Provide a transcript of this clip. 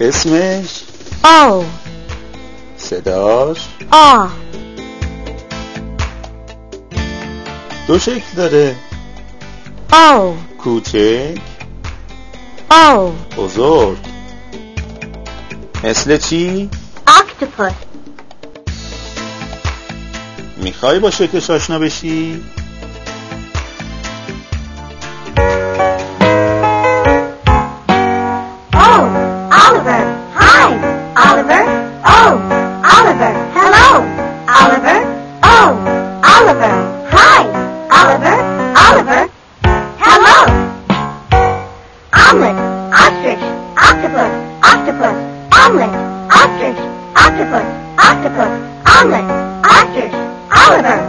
اسمش؟ O صداش؟ آ. دو شکل داره. O کوچک. O بزرگ. مثل چی؟ octopus. می‌خوای با شکلش آشنا بشی؟ Omelet, ostrich, octopus, octopus, omelet, ostrich, octopus, octopus, omelet, ostrich, Oliver.